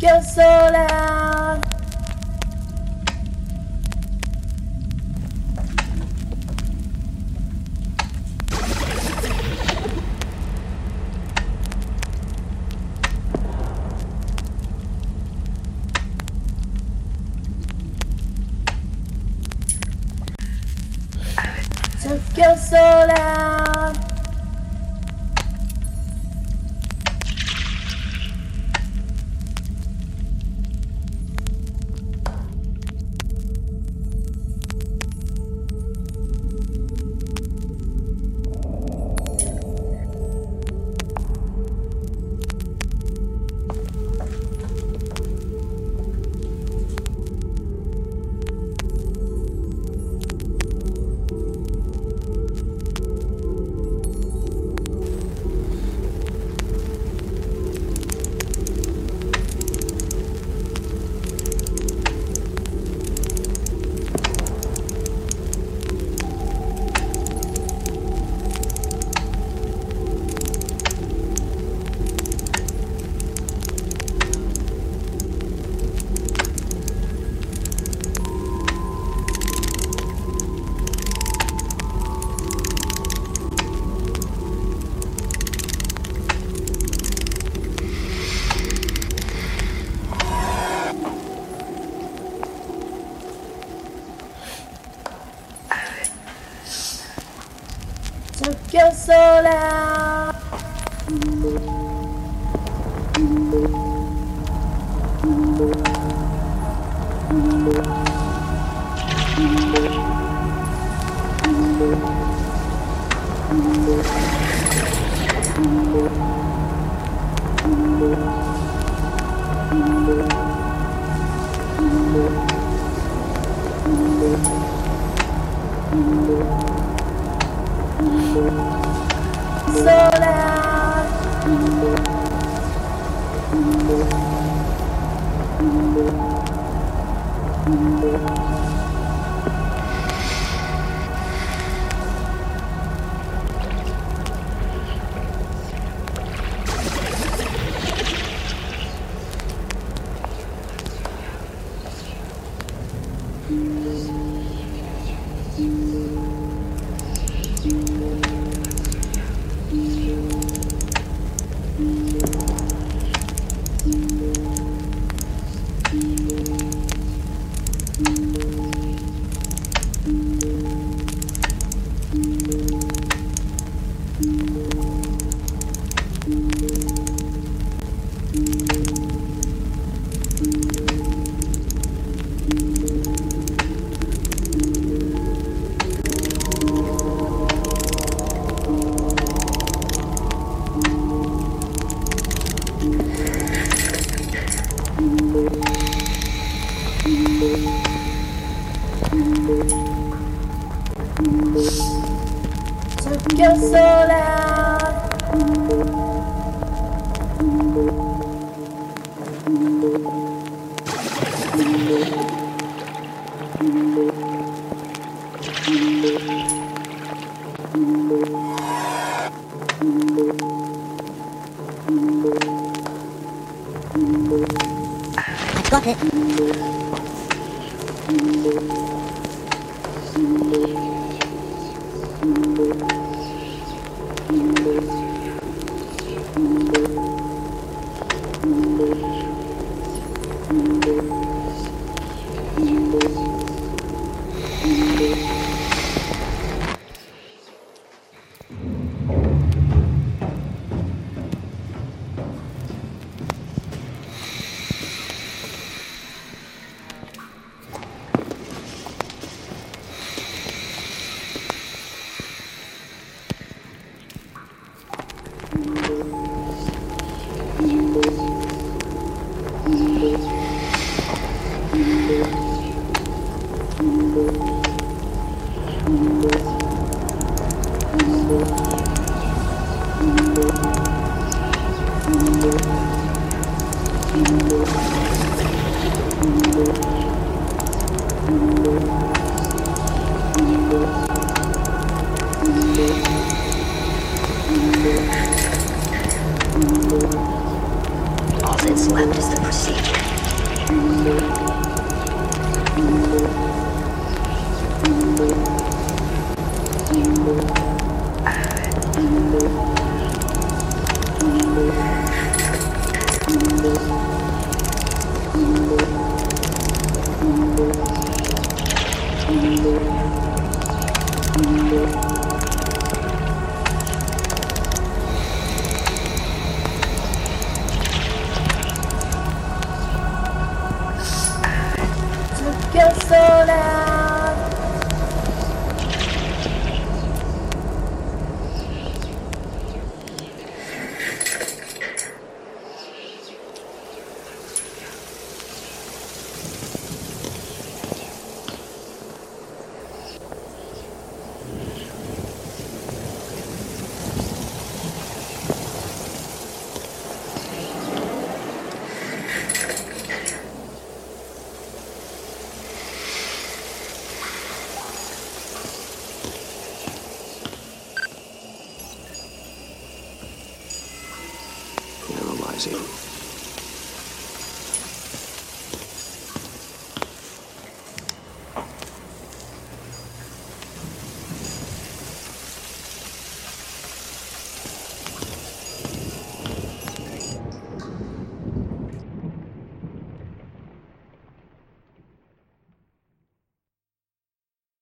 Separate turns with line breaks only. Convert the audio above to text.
Tokyo Solar. Tokyo Solar. Tokyo Solar. Tokyo Solar.
I've got it.
All that's left is the procedure.
Así.